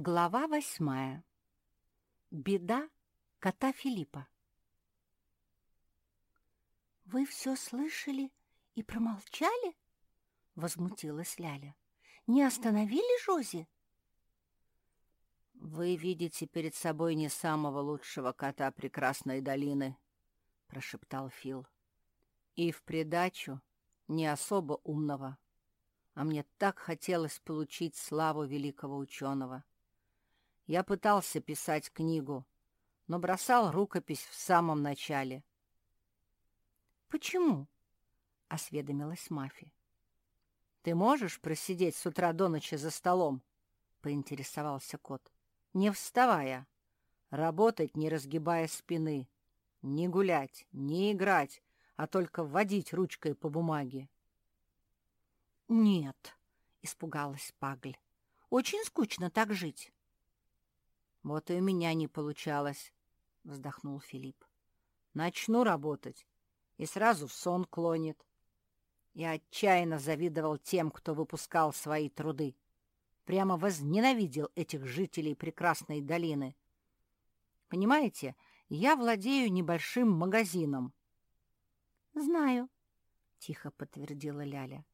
Глава восьмая. Беда кота Филиппа. «Вы все слышали и промолчали?» — возмутилась Ляля. «Не остановили Жози?» «Вы видите перед собой не самого лучшего кота прекрасной долины», — прошептал Фил. «И в придачу не особо умного. А мне так хотелось получить славу великого ученого. Я пытался писать книгу, но бросал рукопись в самом начале. «Почему?» — осведомилась Мафи. «Ты можешь просидеть с утра до ночи за столом?» — поинтересовался кот. «Не вставая, работать, не разгибая спины, не гулять, не играть, а только водить ручкой по бумаге». «Нет», — испугалась Пагль, — «очень скучно так жить». «Вот и у меня не получалось», — вздохнул Филипп. «Начну работать, и сразу в сон клонит. Я отчаянно завидовал тем, кто выпускал свои труды. Прямо возненавидел этих жителей прекрасной долины. Понимаете, я владею небольшим магазином». «Знаю», — тихо подтвердила Ляля.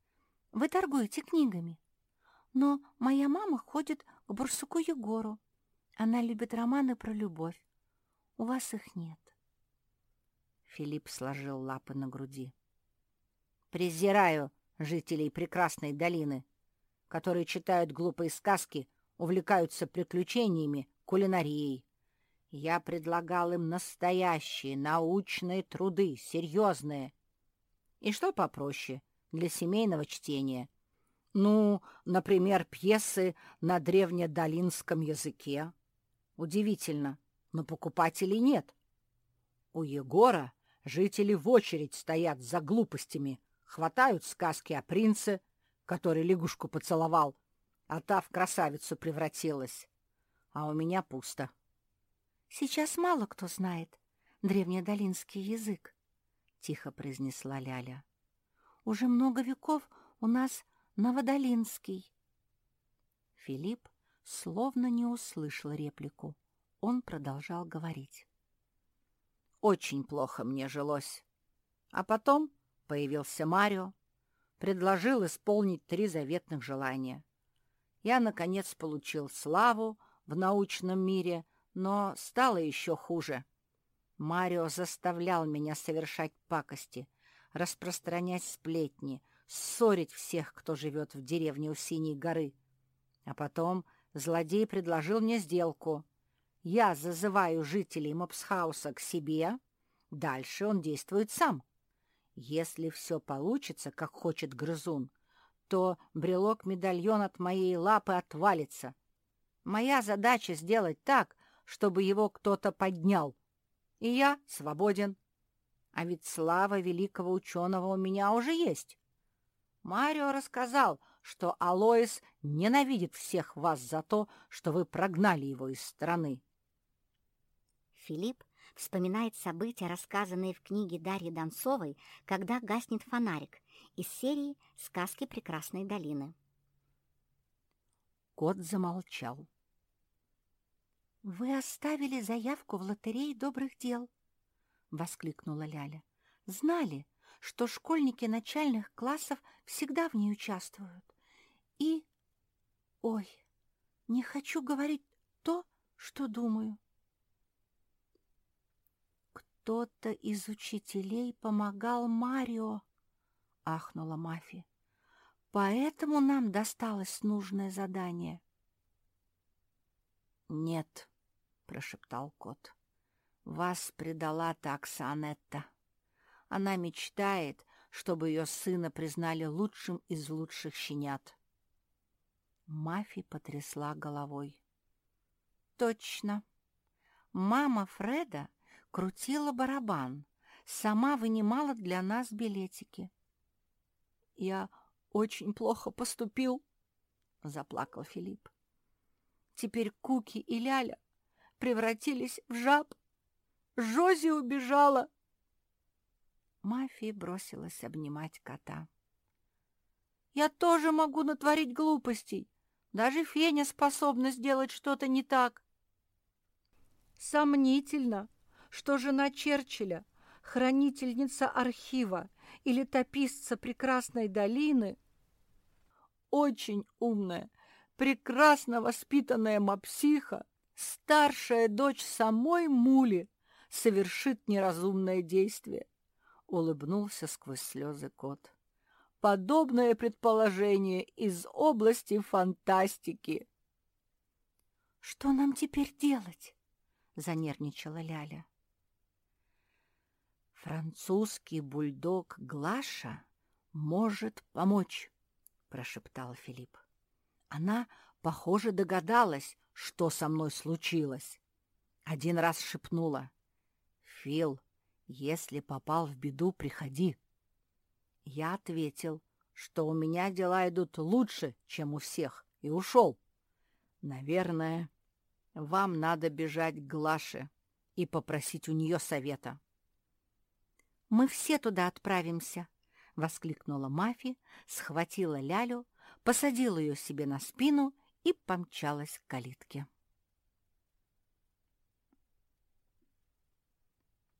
«Вы торгуете книгами. Но моя мама ходит к Бурсуку Егору. Она любит романы про любовь. У вас их нет. Филипп сложил лапы на груди. «Презираю жителей прекрасной долины, которые читают глупые сказки, увлекаются приключениями, кулинарией. Я предлагал им настоящие научные труды, серьезные. И что попроще для семейного чтения? Ну, например, пьесы на древнедолинском языке, Удивительно, но покупателей нет. У Егора жители в очередь стоят за глупостями, хватают сказки о принце, который лягушку поцеловал, а та в красавицу превратилась. А у меня пусто. — Сейчас мало кто знает древнедолинский язык, — тихо произнесла Ляля. — Уже много веков у нас новодолинский. Филипп словно не услышал реплику. Он продолжал говорить. «Очень плохо мне жилось. А потом появился Марио, предложил исполнить три заветных желания. Я, наконец, получил славу в научном мире, но стало еще хуже. Марио заставлял меня совершать пакости, распространять сплетни, ссорить всех, кто живет в деревне у Синей горы. А потом Злодей предложил мне сделку. Я зазываю жителей Мопсхауса к себе, дальше он действует сам. Если все получится, как хочет грызун, то брелок-медальон от моей лапы отвалится. Моя задача сделать так, чтобы его кто-то поднял. И я свободен. А ведь слава великого ученого у меня уже есть. Марио рассказал, что Алоис ненавидит всех вас за то, что вы прогнали его из страны. Филипп вспоминает события, рассказанные в книге Дарьи Донцовой «Когда гаснет фонарик» из серии «Сказки прекрасной долины». Кот замолчал. «Вы оставили заявку в лотерее добрых дел!» — воскликнула Ляля. «Знали, что школьники начальных классов всегда в ней участвуют. Ой, не хочу говорить то, что думаю. «Кто-то из учителей помогал Марио», — ахнула Мафи. «Поэтому нам досталось нужное задание». «Нет», — прошептал кот, — «вас предала Анетта». Она мечтает, чтобы ее сына признали лучшим из лучших щенят. Мафи потрясла головой. «Точно. Мама Фреда крутила барабан, сама вынимала для нас билетики». «Я очень плохо поступил», — заплакал Филипп. «Теперь Куки и Ляля превратились в жаб. Жози убежала». Мафия бросилась обнимать кота. «Я тоже могу натворить глупостей, Даже Феня способна сделать что-то не так. Сомнительно, что жена Черчилля, хранительница архива и летописца прекрасной долины, очень умная, прекрасно воспитанная мапсиха, старшая дочь самой Мули, совершит неразумное действие. Улыбнулся сквозь слезы кот. Подобное предположение из области фантастики. «Что нам теперь делать?» — занервничала Ляля. «Французский бульдог Глаша может помочь», — прошептал Филипп. «Она, похоже, догадалась, что со мной случилось. Один раз шепнула. «Фил, если попал в беду, приходи». Я ответил, что у меня дела идут лучше, чем у всех, и ушел. Наверное, вам надо бежать к Глаше и попросить у нее совета. «Мы все туда отправимся!» — воскликнула Мафи, схватила Лялю, посадила ее себе на спину и помчалась к калитке.